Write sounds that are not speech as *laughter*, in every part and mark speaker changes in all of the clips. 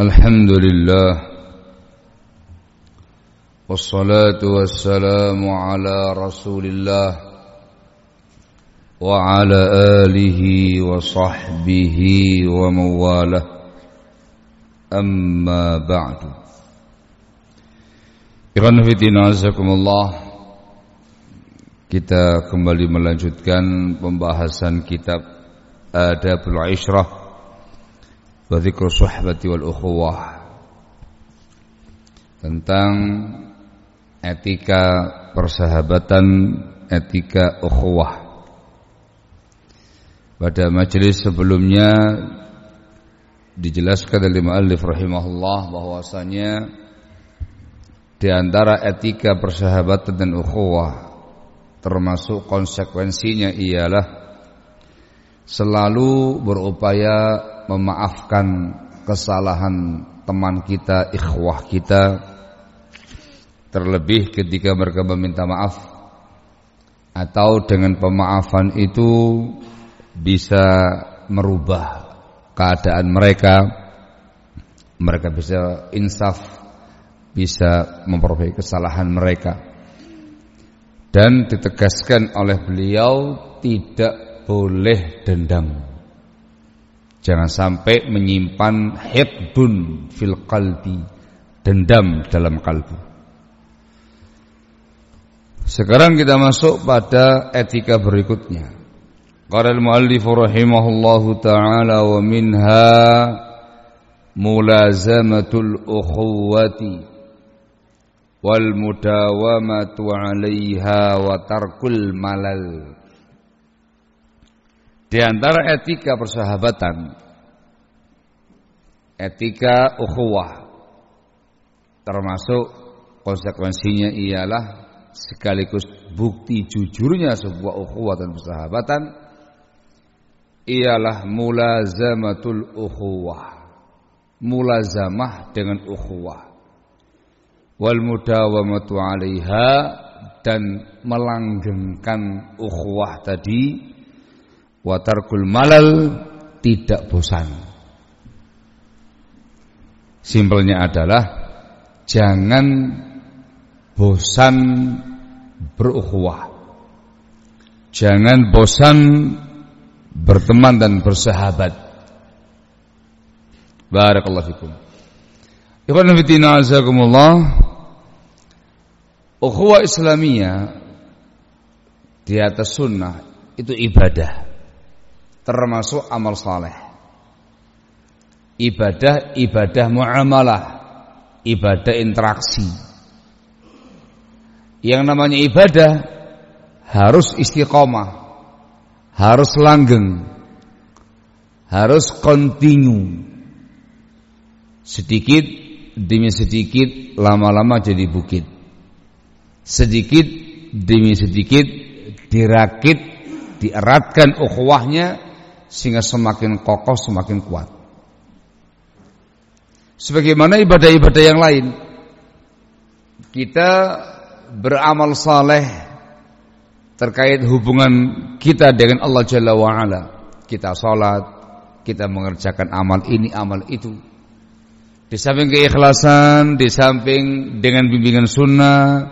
Speaker 1: الحمد لله والصلاة والسلام على رسول الله وعلى آله وصحبه ومواله أما بعد Ikhwan Fitina Azakumullah Kita kembali melanjutkan pembahasan kitab Adabul Ishrah wa dzikru suhbati wal ukhuwah tentang etika persahabatan, etika ukhuwah. Pada majelis sebelumnya dijelaskan oleh muallif rahimahullah bahwasanya di antara etika persahabatan dan ukhuwah termasuk konsekuensinya ialah selalu berupaya memaafkan kesalahan teman kita, ikhwah kita. Terlebih ketika mereka meminta maaf atau dengan pemaafan itu bisa merubah keadaan mereka. Mereka bisa insaf bisa memperbaiki kesalahan mereka. Dan ditegaskan oleh beliau tidak boleh dendam. Jangan sampai menyimpan hibdun fil qalbi, dendam dalam kalbu. Sekarang kita masuk pada etika berikutnya. Qala al-muallif rahimahullahu taala wa minha mulazamatul ukhuwati wal mudawamatu 'alaiha wa tarkul malal. Di antara etika persahabatan etika ukhuwah termasuk konsekuensinya ialah sekaligus bukti jujurnya sebuah ukhuwah dan persahabatan ialah mulazamatul ukhuwah mulazamah dengan ukhuwah. Wal mudawamatu 'alaiha dan melanggengkan ukhuwah tadi wa tarkul malal tidak bosan. Simpelnya adalah jangan bosan berukhuwah. Jangan bosan berteman dan bersahabat. Barakallahu fikum. Ikhwan fillah azakumullah. Ukhuwah Islamiyah di atas sunnah itu ibadah termasuk amal saleh. Ibadah ibadah muamalah, ibadah interaksi. Yang namanya ibadah harus istiqomah, harus langgeng, harus kontinu. Sedikit demi sedikit lama-lama jadi bukit sedikit demi sedikit dirakit, dieratkan ukhuwahnya sehingga semakin kokoh, semakin kuat. Sebagaimana ibadah-ibadah yang lain, kita beramal saleh terkait hubungan kita dengan Allah Jalla wa ala. Kita salat, kita mengerjakan amal ini, amal itu. Di samping keikhlasan, di samping dengan bimbingan sunnah,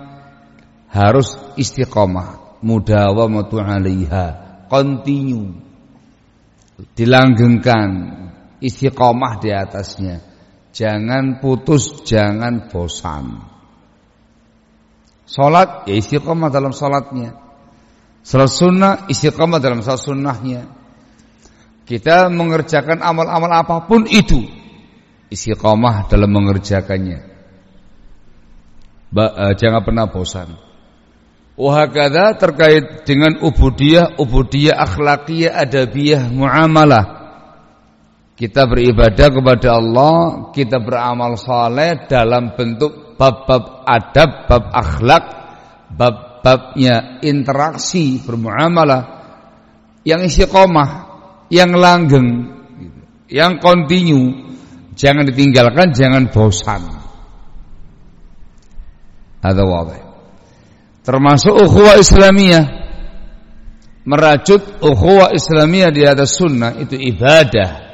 Speaker 1: harus istiqomah, mudawamatu 'alaiha, continue. Dilanggengkan, istiqomah di atasnya. Jangan putus, jangan bosan. Salat ya istiqomah dalam salatnya. Salat sunnah istiqomah dalam salat sunnahnya. Kita mengerjakan amal-amal apa pun itu istiqomah dalam mengerjakannya. Ba, uh, jangan pernah bosan. Wahakada terkait dengan ubudiyah, ubudiyah akhlakiyah, adabiyah, muamalah. Kita beribadah kepada Allah, kita beramal saleh dalam bentuk bab-bab adab, bab akhlak, bab-babnya interaksi bermuamalah yang istiqomah, yang langgeng, yang kontinu, jangan ditinggalkan, jangan bosan. Ada wadih termasuk ukhuwah Islamiyah. Merajut ukhuwah Islamiyah di atas sunnah itu ibadah.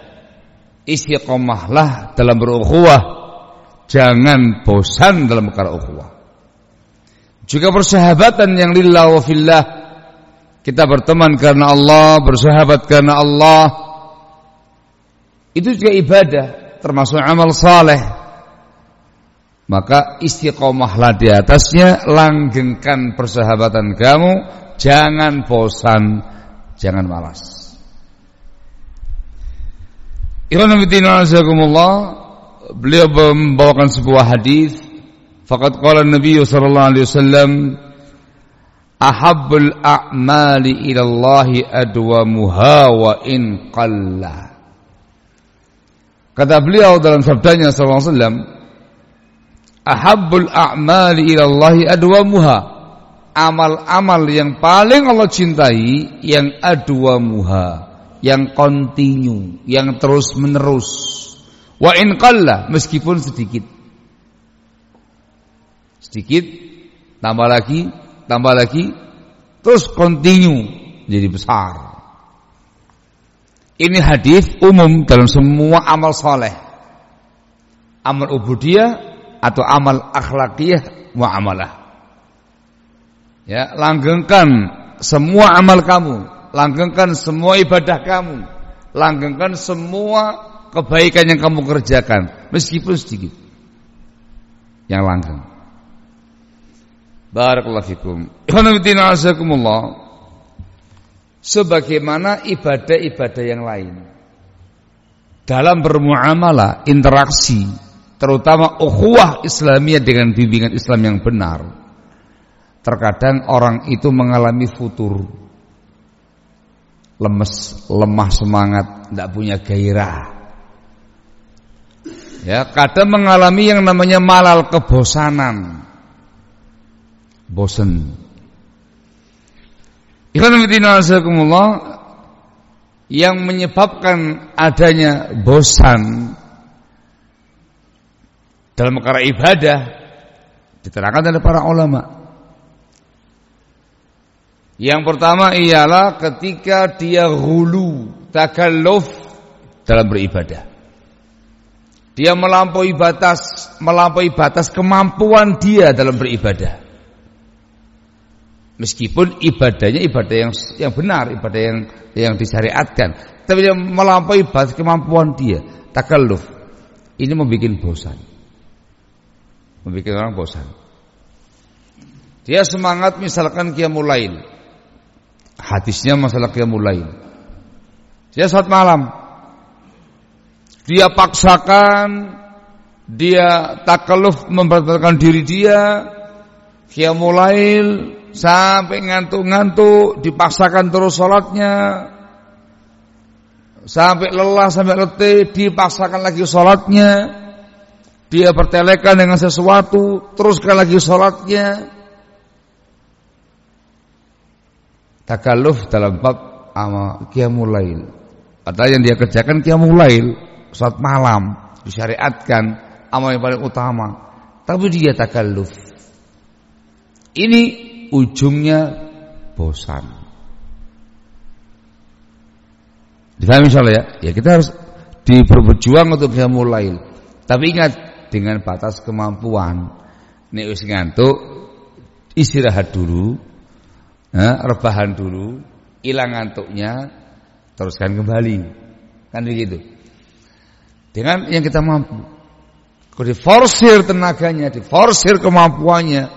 Speaker 1: Istiqomahlah dalam berukhuwah. Jangan bosan dalam perkara ukhuwah. Juga persahabatan yang lillah wa fillah. Kita berteman karena Allah bersahabat karena Allah. Itu juga ibadah termasuk amal saleh maka istiqomahlah di atasnya langgengkan persahabatan kamu jangan bosan jangan malas. Beliau membawakan sebuah hadis faqad qala Nabi sallallahu alaihi wasallam ahabbul a'mali ila Allah adwamuha wa in qalla kata beliau dalam sabdanya sallallahu alaihi wasallam ahabbul a'mali ila Allah adwamuha amal-amal yang paling Allah cintai yang adwamuha yang kontinu, yang terus menerus. Wa in qalla meskipun sedikit. Sedikit tambah lagi, tambah lagi terus kontinu jadi besar. Ini hadis umum dalam semua amal soleh. Amal ubudiyah atau amal akhlakiyah muamalah. Ya, langgengkan semua amal kamu langgengkan semua ibadah kamu, langgengkan semua kebaikan yang kamu kerjakan, meskipun sedikit. Yang langgeng. Barakallahu fikum. azakumullah. Sebagaimana ibadah-ibadah yang lain dalam bermuamalah, interaksi, terutama ukhuwah Islamiyah dengan bimbingan Islam yang benar. Terkadang orang itu mengalami futur lemes, lemah semangat, tidak punya gairah. Ya, kadang mengalami yang namanya malal kebosanan. Bosen. Ikhwan yang menyebabkan adanya bosan dalam perkara ibadah diterangkan oleh para ulama. Yang pertama ialah ketika dia hulu takalluf dalam beribadah. Dia melampaui batas, melampaui batas kemampuan dia dalam beribadah. Meskipun ibadahnya ibadah yang yang benar, ibadah yang yang disyariatkan, tapi dia melampaui batas kemampuan dia, takalluf. Ini membuat bosan. Membuat orang bosan. Dia semangat misalkan qiyamul lail, Hadisnya masalah qiyamul lail. Dia saat malam. Dia paksakan dia takaluf membatalkan diri dia qiyamul lail sampai ngantuk-ngantuk dipaksakan terus sholatnya sampai lelah sampai letih dipaksakan lagi sholatnya dia bertelekan dengan sesuatu teruskan lagi sholatnya takalluf dalam bab qiyamul lail. Padahal yang dia kerjakan qiyamul lail, saat malam disyariatkan amal yang paling utama. Tapi dia takalluf. Ini ujungnya bosan. Difahami insyaallah ya? Ya kita harus diperjuang untuk qiyamul lail. Tapi ingat dengan batas kemampuan. Nek wis ngantuk istirahat dulu Nah, rebahan dulu, hilang ngantuknya, teruskan kembali. Kan begitu. Dengan yang kita mampu. Kalau diforsir tenaganya, diforsir kemampuannya,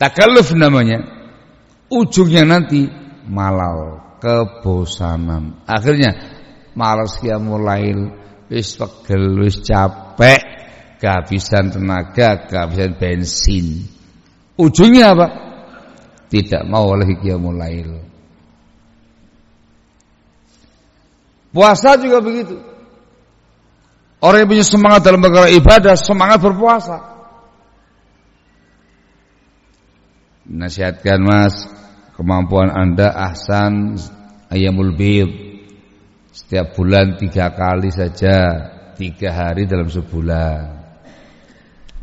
Speaker 1: takalluf namanya. Ujungnya nanti malal, kebosanan. Akhirnya malas dia mulai wis pegel, wis capek, kehabisan tenaga, kehabisan bensin. Ujungnya apa? tidak mau lagi qiyamul. Puasa juga begitu. Orang yang punya semangat dalam perkara ibadah, semangat berpuasa. Nasihatkan mas, kemampuan anda ahsan ayamul bid. Setiap bulan tiga kali saja, tiga hari dalam sebulan.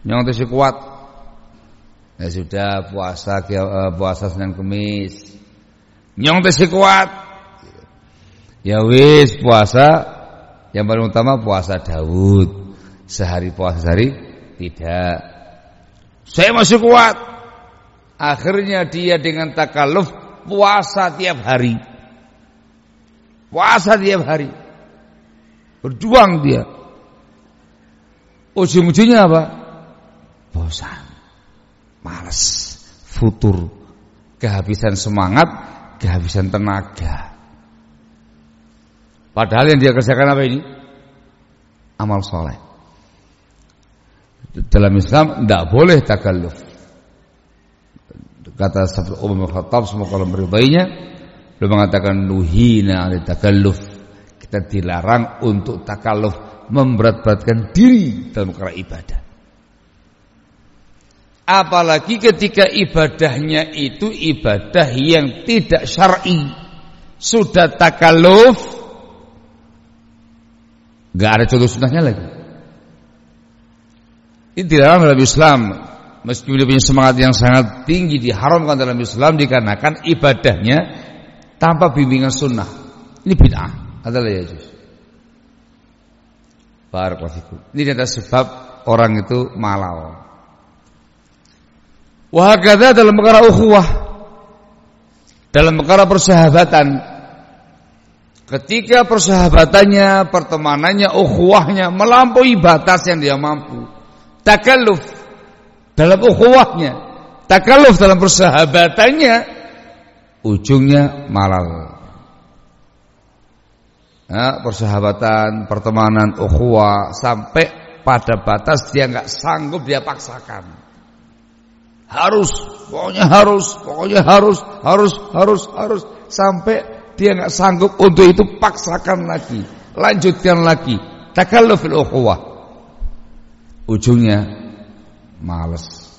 Speaker 1: Yang terus kuat, Ya sudah puasa uh, puasa Senin Kemis. Nyong teh kuat. Ya wis puasa Yang paling utama puasa Daud. Sehari puasa sehari tidak. Saya masih kuat. Akhirnya dia dengan takaluf puasa tiap hari. Puasa tiap hari. Berjuang dia. Ujung-ujungnya apa? Bosan. Males. Futur. Kehabisan semangat. Kehabisan tenaga. Padahal yang dia kerjakan apa ini? Amal soleh. Dalam Islam tidak boleh takalluf. Kata Sabtu Umar Khattab semoga Allah meridainya, beliau mengatakan nuhina ali takalluf. Kita dilarang untuk takalluf memberat-beratkan diri dalam perkara ibadah. Apalagi ketika ibadahnya itu ibadah yang tidak syar'i. Sudah takalluf Gak ada contoh sunnahnya lagi. Ini dilarang dalam Islam. Meskipun dia punya semangat yang sangat tinggi diharamkan dalam Islam dikarenakan ibadahnya tanpa bimbingan sunnah. Ini bid'ah. Adalah ya Yesus. Ini ada sebab orang itu malau. Wahakadha dalam perkara ukhuwah dalam perkara persahabatan Ketika persahabatannya, pertemanannya, ukhuwahnya melampaui batas yang dia mampu. Takalluf dalam ukhuwahnya, takalluf dalam persahabatannya, ujungnya malal. Nah, persahabatan, pertemanan, ukhuwah sampai pada batas dia nggak sanggup dia paksakan. Harus, pokoknya harus, pokoknya harus, harus, harus, harus sampai dia nggak sanggup untuk itu paksakan lagi, lanjutkan lagi. Takallufil ukhuwah. Ujungnya males,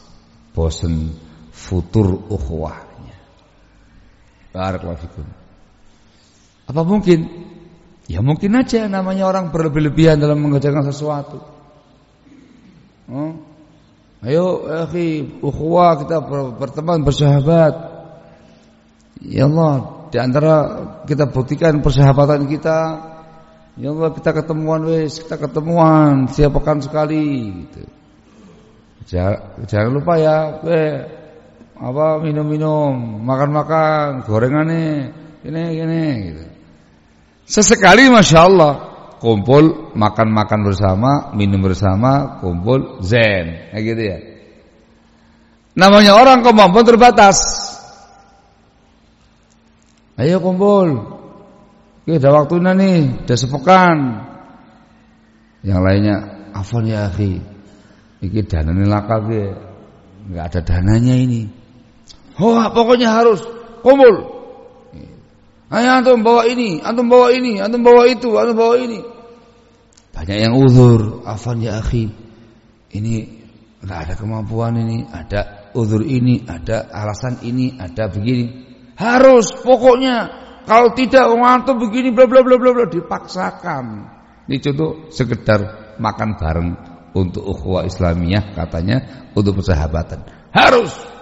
Speaker 1: bosan, futur ukhuwahnya. Barakallahu. Apa mungkin? Ya mungkin aja namanya orang berlebih-lebihan dalam mengerjakan sesuatu. Oh. Ayo, akhi, ukhuwah kita berteman, bersahabat. Ya Allah, di antara kita buktikan persahabatan kita, ya Allah kita ketemuan wes, kita ketemuan siap pekan sekali gitu. Jangan, jangan lupa ya, we, apa minum-minum, makan-makan, gorengannya, ini ini gitu. Sesekali masya Allah kumpul makan-makan bersama, minum bersama, kumpul zen, kayak gitu ya. Namanya orang kemampuan terbatas. Ayo kumpul. Oke, udah waktunya nih, udah sepekan. Yang lainnya, afon ya akhi. Iki dana nih laka Enggak ada dananya ini. Oh, pokoknya harus kumpul. Ayo antum bawa ini, antum bawa ini, antum bawa itu, antum bawa ini. Banyak yang uzur, afan ya akhi. Ini enggak ada kemampuan ini, ada uzur ini, ada alasan ini, ada begini. Harus pokoknya kalau tidak ngantuk begini bla bla bla bla bla dipaksakan. Ini contoh sekedar makan bareng untuk ukhuwah Islamiyah katanya untuk persahabatan. Harus.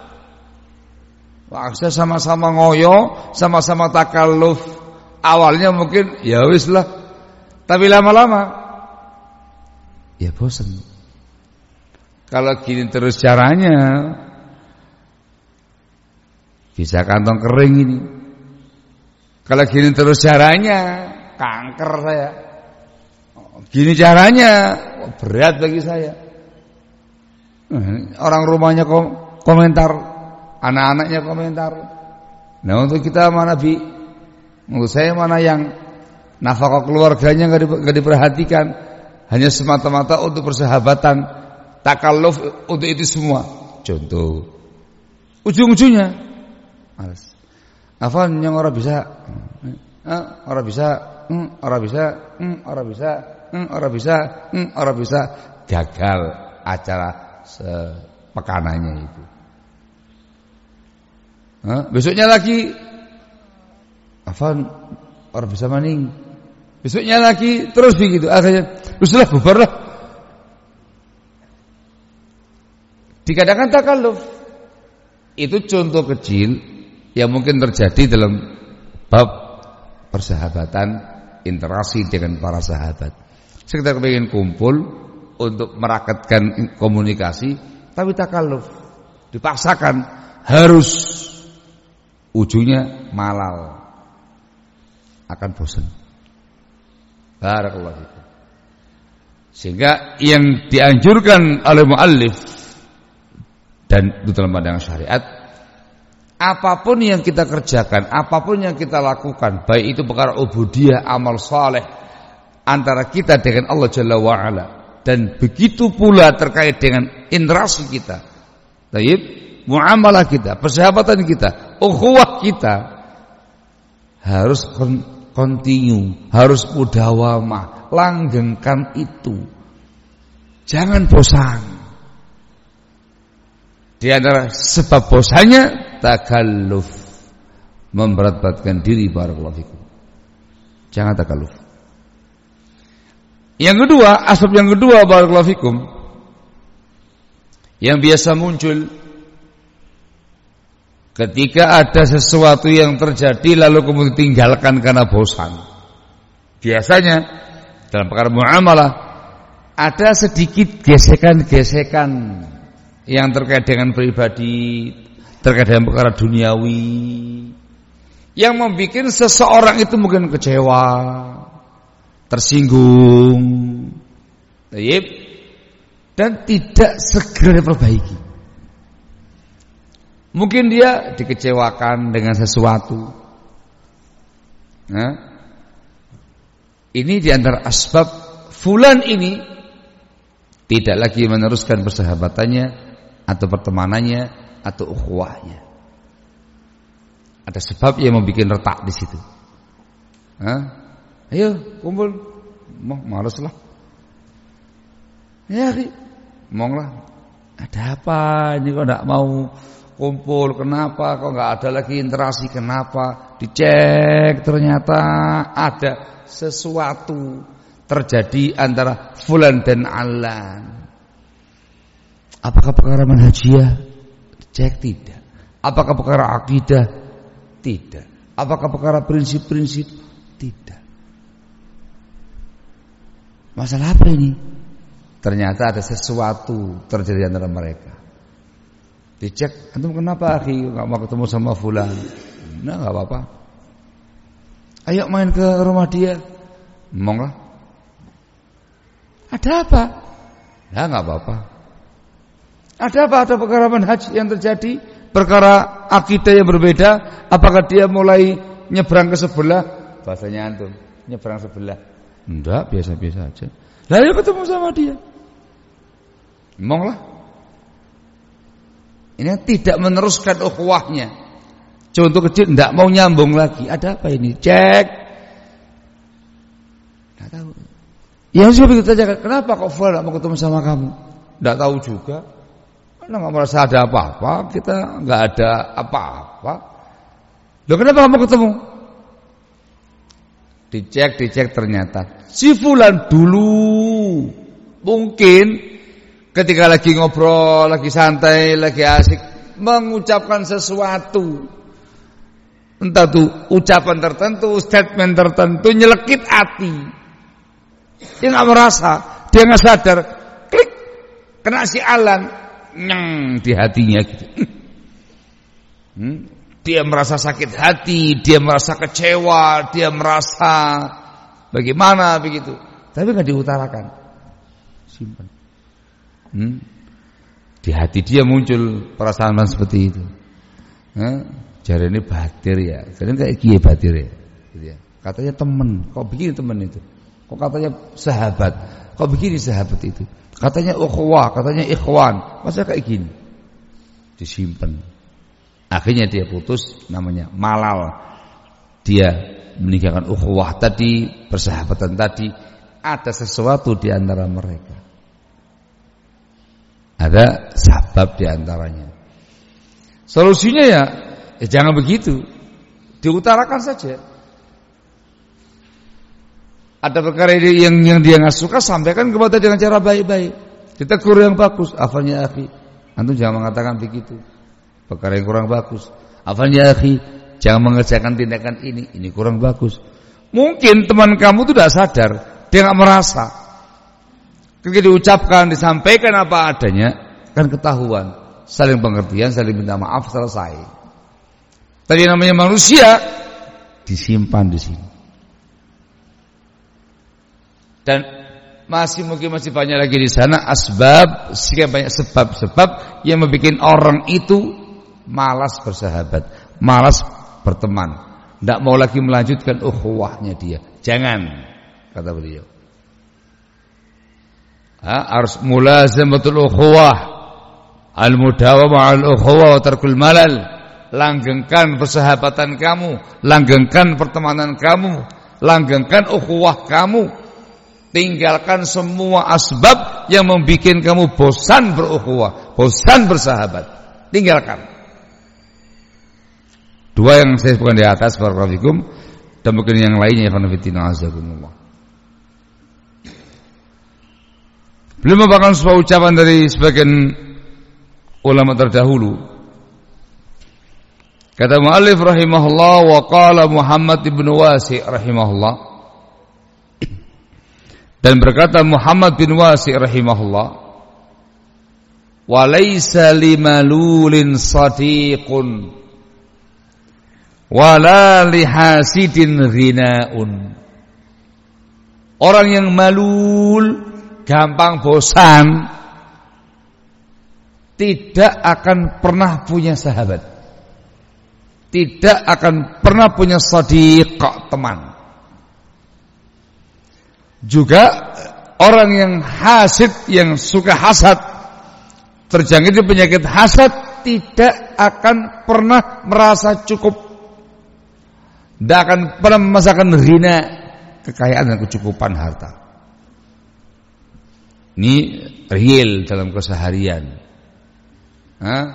Speaker 1: Wah, sama-sama ngoyo, sama-sama takalluf. Awalnya mungkin ya wis lah. Tapi lama-lama ya bosan. Kalau gini terus caranya bisa kantong kering ini. Kalau gini terus caranya, kanker saya. Gini caranya, berat bagi saya. Orang rumahnya komentar, anak-anaknya komentar. Nah untuk kita mana bi? Menurut saya mana yang nafkah keluarganya nggak diperhatikan, hanya semata-mata untuk persahabatan, takalluf untuk itu semua. Contoh, ujung-ujungnya Males. Afan yang orang bisa. Eh, orang bisa, hmm, orang bisa, hmm, orang bisa, hmm, orang bisa, hmm, orang bisa gagal acara sepekanannya itu. Eh, besoknya lagi Afan orang bisa maning. Besoknya lagi terus begitu. Akhirnya sudah bubarlah. Dikatakan takalluf. Itu contoh kecil yang mungkin terjadi dalam bab persahabatan interaksi dengan para sahabat. Sekedar pengen kumpul untuk merakatkan komunikasi, tapi takaluf dipaksakan harus ujungnya malal akan bosan. Barakallahu Sehingga yang dianjurkan oleh muallif dan itu dalam pandangan syariat apa pun yang kita kerjakan, apa pun yang kita lakukan, baik itu perkara ubudiyah, amal saleh antara kita dengan Allah Jalla wa ala dan begitu pula terkait dengan interaksi kita. Taib, muamalah kita, persahabatan kita, ukhuwah kita harus kontinu, harus mudawamah, langgengkan itu. Jangan bosan. Di antara sebab bosannya takalluf memberat-beratkan diri barakallahu fikum. Jangan takalluf. Yang kedua, asap yang kedua barakallahu fikum yang biasa muncul ketika ada sesuatu yang terjadi lalu kemudian tinggalkan karena bosan. Biasanya dalam perkara muamalah ada sedikit gesekan-gesekan yang terkait dengan pribadi, terkait dengan perkara duniawi yang membuat seseorang itu mungkin kecewa, tersinggung, dan tidak segera diperbaiki. Mungkin dia dikecewakan dengan sesuatu. Nah, ini di antara asbab fulan ini tidak lagi meneruskan persahabatannya atau pertemanannya atau ukhuwahnya. Ada sebab yang membuat retak di situ. Hah? Ayo kumpul. Mau males lah. Ya, mau lah. Ada apa ini kok enggak mau kumpul? Kenapa kok enggak ada lagi interaksi? Kenapa? Dicek ternyata ada sesuatu terjadi antara fulan dan alan. Apakah perkara manhajiyah? Cek tidak. Apakah perkara akidah? Tidak. Apakah perkara prinsip-prinsip? Tidak. Masalah apa ini? Ternyata ada sesuatu terjadi antara mereka. Dicek, antum kenapa akhi nggak mau ketemu sama fulan? Nah, nggak apa-apa. Ayo main ke rumah dia. Lah. Ada apa? Ya nggak apa-apa. Ada apa? Ada perkara manhaj yang terjadi? Perkara akidah yang berbeda? Apakah dia mulai nyebrang ke sebelah? Bahasanya antum, nyebrang sebelah. Enggak, biasa-biasa aja. Lalu ketemu sama dia. Ngomong lah. Ini tidak meneruskan ukhuwahnya. Contoh kecil enggak mau nyambung lagi. Ada apa ini? Cek. Enggak tahu. Yang saya begitu saja. Kenapa kok Fulan mau ketemu sama kamu? Enggak tahu juga. Karena enggak merasa ada apa-apa. Kita enggak ada apa-apa. Loh kenapa kamu ketemu? Dicek, dicek ternyata si fulan dulu mungkin ketika lagi ngobrol, lagi santai, lagi asik mengucapkan sesuatu entah tuh ucapan tertentu, statement tertentu nyelekit hati. Dia nggak merasa, dia nggak sadar, klik kena si Alan nyeng di hatinya gitu. *clears throat* Hmm? dia merasa sakit hati, dia merasa kecewa, dia merasa bagaimana begitu. Tapi nggak diutarakan. Simpan. Hmm? Di hati dia muncul perasaan seperti itu. Nah, Jari ini batir ya. Jadi kayak kie batir ya. Gitu ya. Katanya teman, kok begini teman itu? Kok katanya sahabat? Kok begini sahabat itu? Katanya ukhuwah, katanya ikhwan. Masa kayak gini? Disimpan. Akhirnya dia putus namanya malal. Dia meninggalkan ukhuwah tadi, persahabatan tadi, ada sesuatu di antara mereka. Ada sabab di antaranya. Solusinya ya, ya jangan begitu. Diutarakan saja. Ada perkara yang yang dia nggak suka sampaikan kepada dengan cara baik-baik. Kita kurang bagus, afalnya akhi. Antum jangan mengatakan begitu perkara yang kurang bagus. Afalnya akhi, jangan mengerjakan tindakan ini, ini kurang bagus. Mungkin teman kamu itu tidak sadar, dia nggak merasa. Ketika diucapkan, disampaikan apa adanya, kan ketahuan. Saling pengertian, saling minta maaf, selesai. Tadi namanya manusia disimpan di sini. Dan masih mungkin masih banyak lagi di sana asbab, sekian banyak sebab-sebab yang membuat orang itu malas bersahabat, malas berteman, tidak mau lagi melanjutkan ukhuwahnya dia. Jangan, kata beliau. Ha, harus mulazamatul ukhuwah, al-mudawamah al-ukhuwah wa tarkul malal. Langgengkan persahabatan kamu, langgengkan pertemanan kamu, langgengkan ukhuwah kamu. Tinggalkan semua asbab yang membuat kamu bosan berukhuwah, bosan bersahabat. Tinggalkan. Dua yang saya sebutkan di atas barakallahu dan mungkin yang lainnya ya fitina azakumullah. Belum merupakan sebuah ucapan dari sebagian ulama terdahulu. Kata muallif rahimahullah wa qala Muhammad ibn Wasi rahimahullah dan berkata Muhammad bin Wasi rahimahullah wa laisa limalulin sadiqun wala lihasidin ghinaun orang yang malul gampang bosan tidak akan pernah punya sahabat. Tidak akan pernah punya sadiq teman. Juga orang yang hasid yang suka hasad terjangkit penyakit hasad tidak akan pernah merasa cukup. Tidak akan pernah merasakan rina kekayaan dan kecukupan harta. Ini real dalam keseharian. Hah?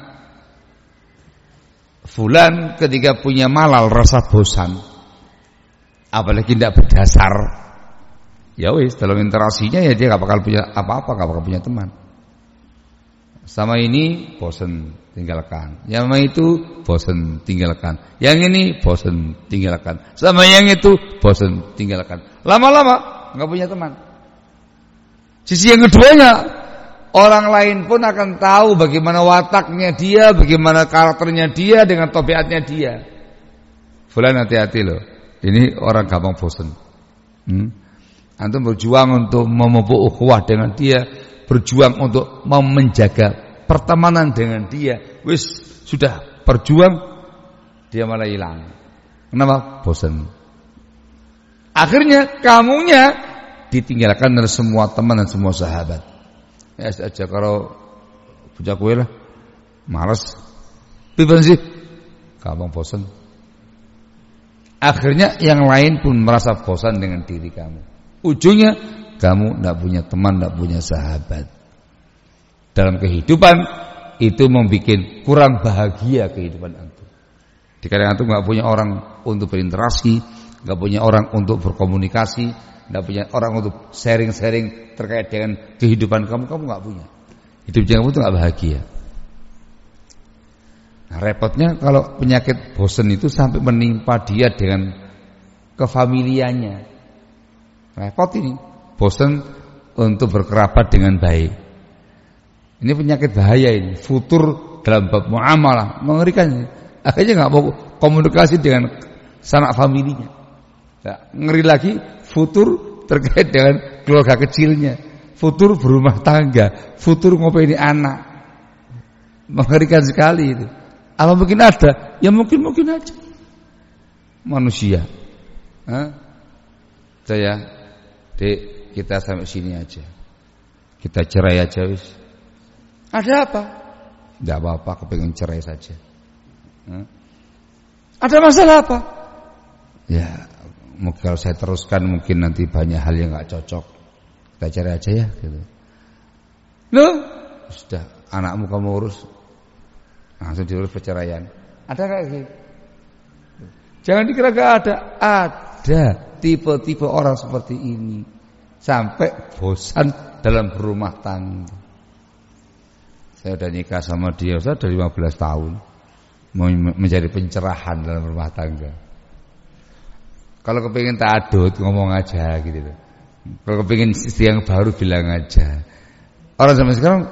Speaker 1: Fulan ketika punya malal rasa bosan, apalagi tidak berdasar, ya wis dalam interaksinya ya dia gak bakal punya apa-apa, gak bakal punya teman. Sama ini bosan tinggalkan. Yang itu bosan tinggalkan. Yang ini bosan tinggalkan. Sama yang itu bosan tinggalkan. Lama-lama nggak punya teman. Sisi yang keduanya orang lain pun akan tahu bagaimana wataknya dia, bagaimana karakternya dia dengan tobiatnya dia. Fulan hati-hati loh. Ini orang gampang bosan. Hmm? Antum berjuang untuk memupuk ukhuwah dengan dia berjuang untuk menjaga pertemanan dengan dia. Wis sudah berjuang dia malah hilang. Kenapa? Bosan. Akhirnya kamunya ditinggalkan dari semua teman dan semua sahabat. Ya saja kalau punya kue lah, malas. Pipan sih, gampang bosan. Akhirnya yang lain pun merasa bosan dengan diri kamu. Ujungnya kamu tidak punya teman, tidak punya sahabat. Dalam kehidupan itu membuat kurang bahagia kehidupan antum. Dikadang antum nggak punya orang untuk berinteraksi, nggak punya orang untuk berkomunikasi, nggak punya orang untuk sharing-sharing terkait dengan kehidupan kamu, kamu nggak punya. Hidup kamu itu nggak bahagia. Nah, repotnya kalau penyakit bosan itu sampai menimpa dia dengan kefamiliannya. Repot ini bosan untuk berkerabat dengan baik. Ini penyakit bahaya ini, futur dalam bab muamalah, mengerikan. Akhirnya nggak mau komunikasi dengan sanak familinya. Ngeri lagi futur terkait dengan keluarga kecilnya, futur berumah tangga, futur ngopi ini anak. Mengerikan sekali itu. Apa mungkin ada? Ya mungkin mungkin aja. Manusia. Hah? Saya, dek, kita sampai sini aja. Kita cerai aja wis. Ada apa? Tidak apa-apa, kepengen cerai saja. Hmm? Ada masalah apa? Ya, kalau saya teruskan mungkin nanti banyak hal yang nggak cocok. Kita cerai aja ya, gitu. Loh, sudah anakmu kamu urus, langsung diurus perceraian. Ada kayak gitu? Jangan dikira gak ada, ada tipe-tipe orang seperti ini sampai bosan dalam berumah tangga. Saya udah nikah sama dia sudah 15 tahun mau mencari pencerahan dalam rumah tangga. Kalau kepingin adut ngomong aja gitu Kalau kepingin yang baru bilang aja. Orang zaman sekarang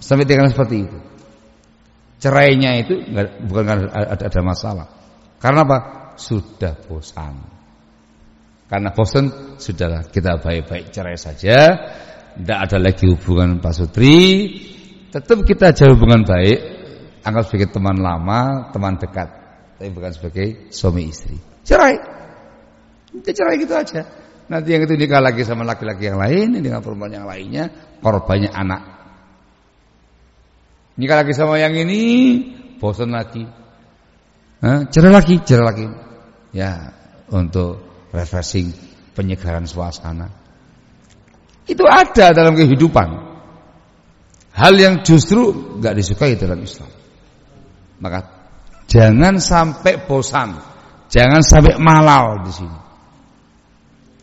Speaker 1: sampai tinggal seperti itu. Cerainya itu bukan ada, ada masalah. Karena apa? Sudah bosan. Karena bosan sudahlah kita baik-baik cerai saja. Tidak ada lagi hubungan Pak Sutri. Tetap kita jauh hubungan baik. Anggap sebagai teman lama, teman dekat. Tapi bukan sebagai suami istri. Cerai. Kita cerai gitu aja. Nanti yang itu nikah lagi sama laki-laki yang lain, dengan perempuan yang lainnya, korbannya anak. Nikah lagi sama yang ini, bosan lagi. Hah? Cerai lagi, cerai lagi. Ya, untuk refreshing, penyegaran suasana. Itu ada dalam kehidupan. Hal yang justru nggak disukai dalam Islam. Maka jangan sampai bosan, jangan sampai malal di sini.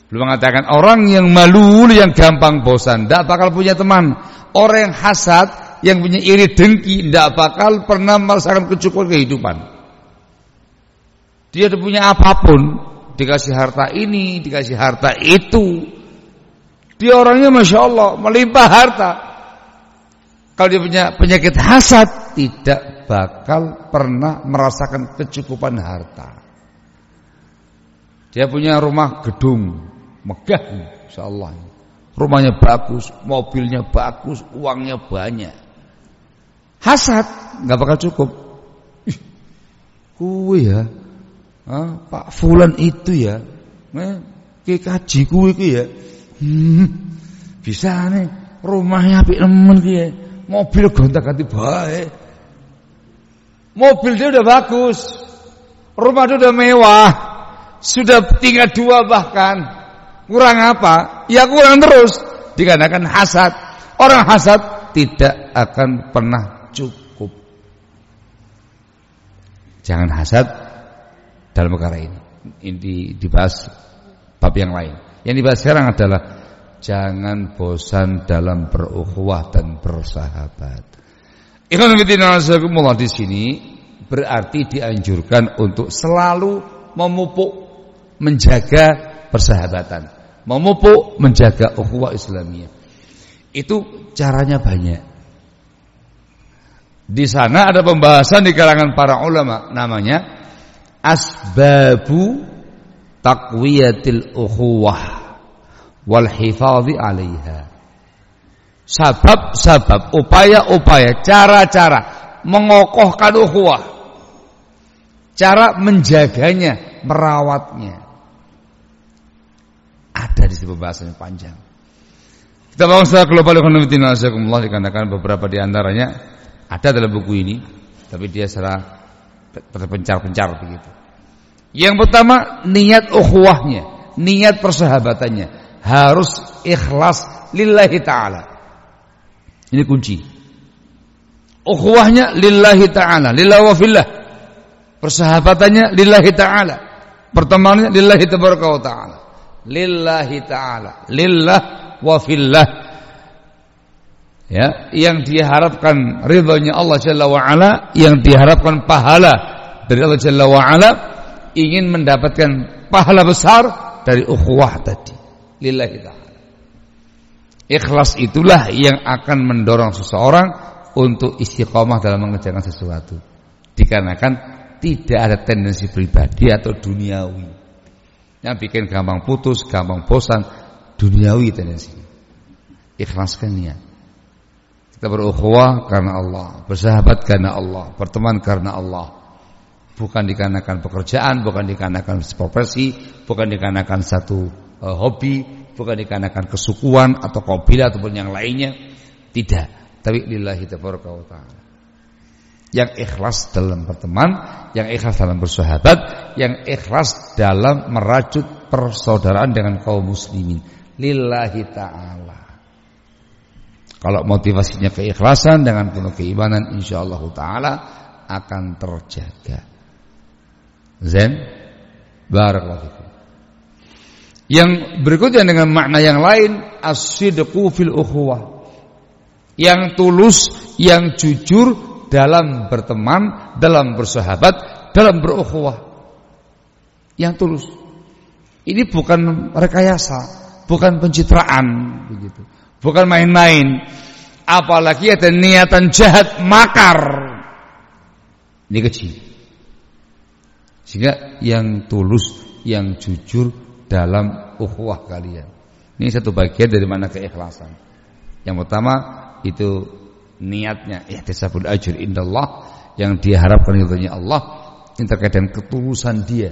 Speaker 1: Belum mengatakan orang yang malu, yang gampang bosan, tidak bakal punya teman. Orang yang hasad, yang punya iri dengki, tidak bakal pernah merasakan kecukupan kehidupan. Dia tidak punya apa pun, dikasih harta ini, dikasih harta itu. Dia orangnya masya Allah melimpah harta. Kalau dia punya penyakit hasad, tidak bakal pernah merasakan kecukupan harta. Dia punya rumah gedung, megah insyaallah. Rumahnya bagus, mobilnya bagus, uangnya banyak. Hasad nggak bakal cukup. Kue ya, ah, Pak Fulan itu ya, eh, ke kaji kue itu ya, hmm, bisa nih rumahnya api nemen ya, mobil gonta-ganti baik, mobil dia udah bagus, rumah dia udah mewah, sudah tinggal dua bahkan, Kurang apa? Ya kurang terus. Dikarenakan hasad. Orang hasad tidak akan pernah cukup. Jangan hasad dalam perkara ini. Ini dibahas bab yang lain. Yang dibahas sekarang adalah jangan bosan dalam berukhuwah dan bersahabat. Ikhwan fillah di sini berarti dianjurkan untuk selalu memupuk menjaga persahabatan memupuk menjaga ukhuwah Islamiyah. Itu caranya banyak. Di sana ada pembahasan di kalangan para ulama namanya asbabu taqwiyatil ukhuwah wal hifadhi 'alaiha. Sabab-sabab, upaya-upaya, cara-cara mengokohkan ukhuwah. Cara menjaganya, merawatnya. Ada di situ pembahasannya panjang. Kita bangun secara global ekonomi Allah dikarenakan beberapa di antaranya ada dalam buku ini, tapi dia secara terpencar-pencar begitu. Yang pertama niat ukhuwahnya, niat persahabatannya harus ikhlas lillahi taala. Ini kunci. Ukhuwahnya lillahi taala, lillahi wa fillah. Persahabatannya lillahi taala. Pertemanannya lillahi taala lillahi taala. Lillah wa fillah. Ya yang diharapkan ridhonya Allah Jalla wa ala yang diharapkan pahala dari Allah Jalla wa ala ingin mendapatkan pahala besar dari ukhuwah tadi. Lillahi taala. Ikhlas itulah yang akan mendorong seseorang untuk istiqomah dalam mengerjakan sesuatu. Dikarenakan tidak ada tendensi pribadi atau duniawi yang bikin gampang putus, gampang bosan, duniawi tendensi. Ikhlaskan niat. Kita berukhuwah karena Allah, bersahabat karena Allah, berteman karena Allah. Bukan dikarenakan pekerjaan, bukan dikarenakan profesi, bukan dikarenakan satu uh, hobi, bukan dikarenakan kesukuan atau kabilah ataupun yang lainnya. Tidak, tapi lillahi ta'ala yang ikhlas dalam berteman, yang ikhlas dalam bersahabat, yang ikhlas dalam merajut persaudaraan dengan kaum muslimin. Lillahi taala. Kalau motivasinya keikhlasan dengan penuh keimanan insyaallah taala akan terjaga. Zen barakallahu Yang berikutnya dengan makna yang lain as-sidqu fil ukhuwah. Yang tulus, yang jujur dalam berteman, dalam bersahabat, dalam berukhuwah. Yang tulus. Ini bukan rekayasa, bukan pencitraan begitu. Bukan main-main. Apalagi ada niatan jahat makar. Ini kecil. Sehingga yang tulus, yang jujur dalam ukhuwah kalian. Ini satu bagian dari mana keikhlasan. Yang pertama itu niatnya ihtisabul ajr indallah yang diharapkan itu Allah yang terkait dengan ketulusan dia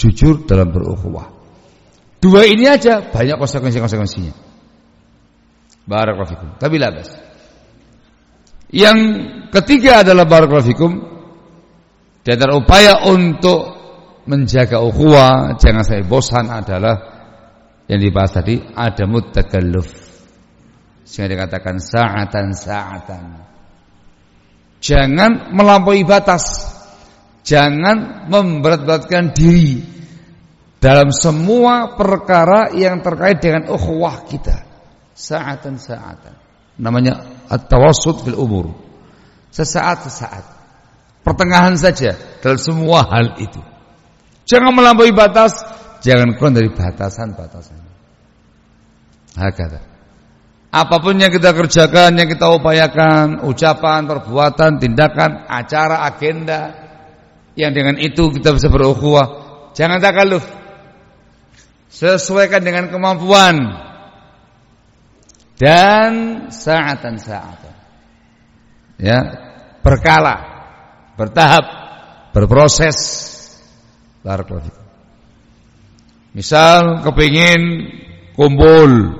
Speaker 1: jujur dalam berukhuwah. Dua ini aja banyak konsekuensi-konsekuensinya. Barakallahu. Tapi labas. Yang ketiga adalah barakallahu fikum antara upaya untuk menjaga ukhuwah jangan saya bosan adalah yang dibahas tadi ada mutakalluf. Sehingga dikatakan sa'atan sa'atan. Jangan melampaui batas. Jangan memberat-beratkan diri dalam semua perkara yang terkait dengan ukhuwah kita. Saatan saatan. Namanya at-tawassut fil umur. Sesaat sesaat. Pertengahan saja dalam semua hal itu. Jangan melampaui batas, jangan kurang dari batasan-batasan. Hakata. Apa pun yang kita kerjakan, yang kita upayakan, ucapan, perbuatan, tindakan, acara, agenda, yang dengan itu kita bisa berukhuwah, jangan takaluf. Sesuaikan dengan kemampuan dan saatan saatan. Ya, berkala, bertahap, berproses. Barakallahu Misal kepingin kumpul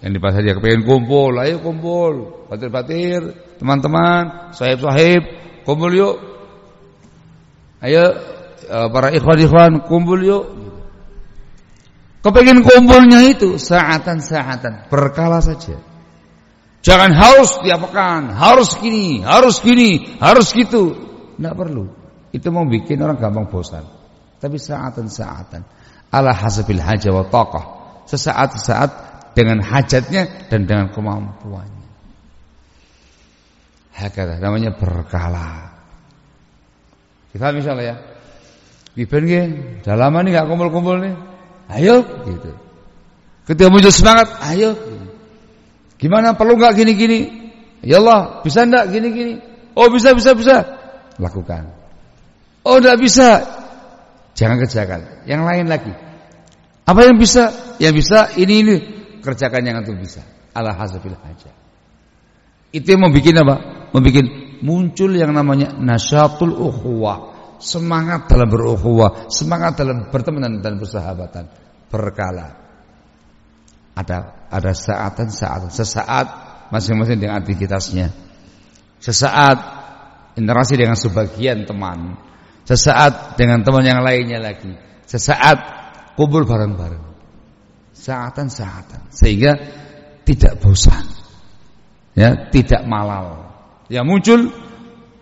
Speaker 1: yang di pasar dia kepingin kumpul, ayo kumpul, batir-batir, teman-teman, sahib-sahib, kumpul yuk. Ayo eh, para ikhwan-ikhwan kumpul yuk. Kepengen kumpulnya itu saatan-saatan, berkala saja. Jangan harus diapakan, harus gini, harus gini, harus gitu. Tidak perlu. Itu mau bikin orang gampang bosan. Tapi saatan-saatan. Ala hasabil hajah wa taqah. Sesaat-sesaat dengan hajatnya dan dengan kemampuannya. Hakata namanya berkala. Kita misalnya ya. Biben nggih, udah lama nih gak kumpul-kumpul nih. Ayo gitu. Ketika muncul semangat, ayo. Gimana perlu nggak gini-gini? Ya Allah, bisa enggak gini-gini? Oh, bisa bisa bisa. Lakukan. Oh, enggak bisa. Jangan kerjakan. Yang lain lagi. Apa yang bisa? Yang bisa ini ini kerjakan yang itu bisa. Ala hasabil hajat. Itu yang membuat apa? Membuat muncul yang namanya nasyatul ukhuwah semangat dalam berukhuwah, semangat dalam berteman dan bersahabatan, berkala. Ada ada saatan saat sesaat masing-masing dengan aktivitasnya. Sesaat interaksi dengan sebagian teman, sesaat dengan teman yang lainnya lagi, sesaat kumpul bareng-bareng. Saatan-saatan. Sehingga tidak bosan. Ya, tidak malal. Ya muncul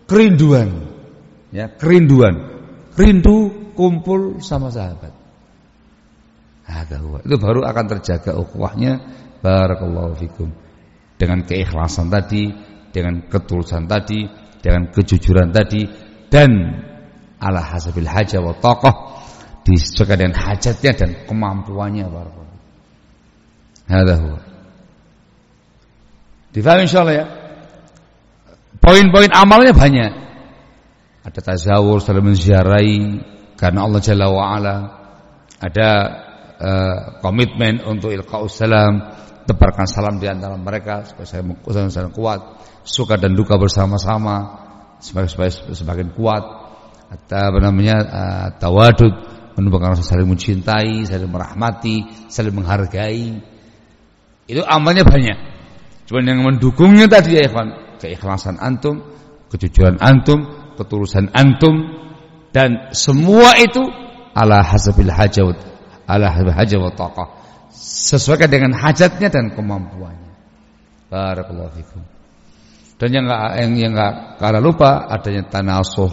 Speaker 1: kerinduan. Ya kerinduan. Rindu kumpul sama sahabat. Itu baru akan terjaga ukhuwahnya. Barakallahu fikum. Dengan keikhlasan tadi dengan ketulusan tadi dengan kejujuran tadi dan ala hasabil hajah wa taqah disesuaikan dengan hajatnya dan kemampuannya barakallahu hadza huwa difahami insyaallah ya poin-poin amalnya banyak. Ada tazawur saling menziarahi karena Allah Jalla wa ala. Ada uh, komitmen untuk ilqaus salam tebarkan salam di antara mereka supaya saya saling kuat suka dan duka bersama-sama supaya semakin kuat. Atau apa namanya uh, tawadud menunjukkan rasa saling mencintai saling merahmati saling menghargai itu amalnya banyak. Cuman yang mendukungnya tadi ya ikhwan keikhlasan antum kejujuran antum ketulusan antum dan semua itu ala hasabil hajat ala hasabil hajat wa taqah sesuaikan dengan hajatnya dan kemampuannya. Barakallahu fikum. Dan yang enggak yang yang enggak kalah lupa adanya tanasuh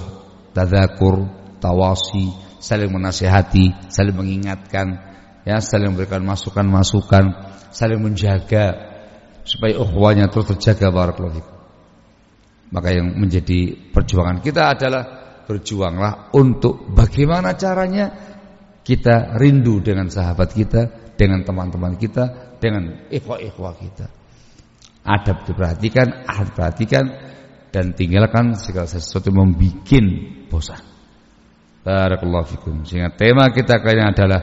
Speaker 1: tadzakur tawasi saling menasihati saling mengingatkan ya saling memberikan masukan-masukan saling menjaga supaya ukhuwahnya terus terjaga barakallahu maka yang menjadi perjuangan kita adalah berjuanglah untuk bagaimana caranya kita rindu dengan sahabat kita dengan teman-teman kita, dengan ikhwah-ikhwah kita. Adab diperhatikan, ahad diperhatikan dan tinggalkan segala sesuatu yang membuat bosan. Barakallahu fikum. Sehingga tema kita kali ini adalah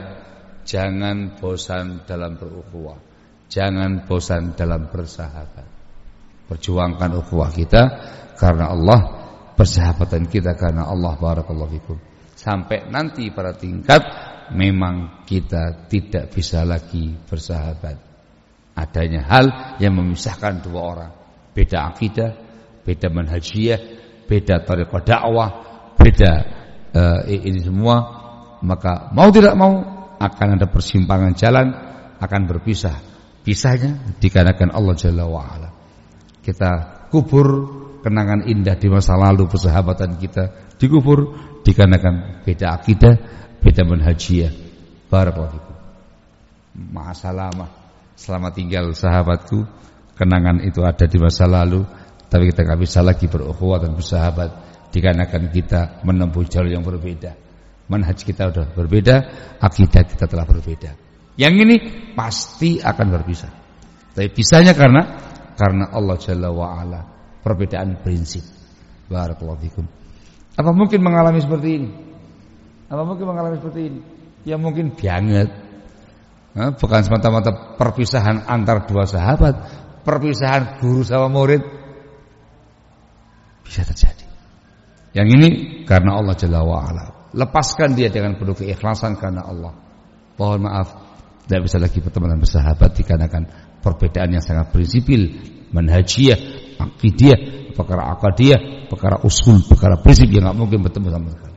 Speaker 1: jangan bosan dalam berukhuwah. Jangan bosan dalam bersahabat. Perjuangkan ukhuwah kita karena Allah, persahabatan kita karena Allah barakallahu. Sampai nanti pada tingkat memang kita tidak bisa lagi bersahabat. Adanya hal yang memisahkan dua orang. Beda akidah, beda manhajiyah, beda tariqah dakwah, beda uh, ini semua. Maka mau tidak mau akan ada persimpangan jalan, akan berpisah. Pisahnya dikarenakan Allah Jalla wa'ala. Kita kubur kenangan indah di masa lalu persahabatan kita dikubur dikarenakan beda akidah, beda manhajiyah. Barakallahu. Ma'asalamah. Selamat tinggal sahabatku. Kenangan itu ada di masa lalu, tapi kita nggak bisa lagi berukhuwah dan bersahabat dikarenakan kita menempuh jalur yang berbeda. Manhaj kita sudah berbeda, akidah kita telah berbeda. Yang ini pasti akan berpisah. Tapi pisahnya karena karena Allah Jalla wa ala, perbedaan prinsip. Barakallahu fikum. Apa mungkin mengalami seperti ini? Apa mungkin mengalami seperti ini? Ya mungkin banget. Nah, bukan semata-mata perpisahan antar dua sahabat, perpisahan guru sama murid bisa terjadi. Yang ini karena Allah Jalla wa'ala. Lepaskan dia dengan penuh keikhlasan karena Allah. Mohon maaf, tidak bisa lagi berteman dan bersahabat dikarenakan perbedaan yang sangat prinsipil, manhajiyah, akidiyah, perkara akadiyah, perkara usul, perkara prinsip yang tidak mungkin bertemu sama sekali.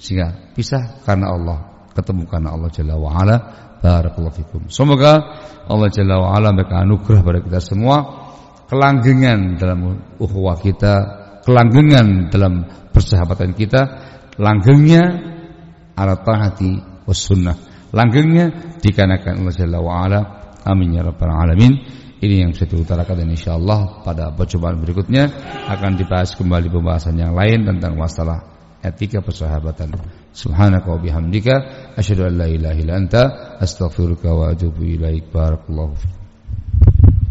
Speaker 1: Sehingga pisah karena Allah, ketemu karena Allah Jalla wa'ala. Barakallahu fikum. Semoga Allah Jalla wa'ala memberikan anugerah pada kita semua kelanggengan dalam ukhuwah kita, kelanggengan dalam persahabatan kita, langgengnya ala tahati was sunnah. Langgengnya dikarenakan Allah Jalla wa'ala. Amin ya rabbal alamin. Ini yang bisa diutarakan dan insyaallah pada percobaan berikutnya akan dibahas kembali pembahasan yang lain tentang masalah etika persahabatan. Subhanaka wa bihamdika asyhadu an la ilaha illa anta astaghfiruka wa atubu ilaik. Barakallahu fiik.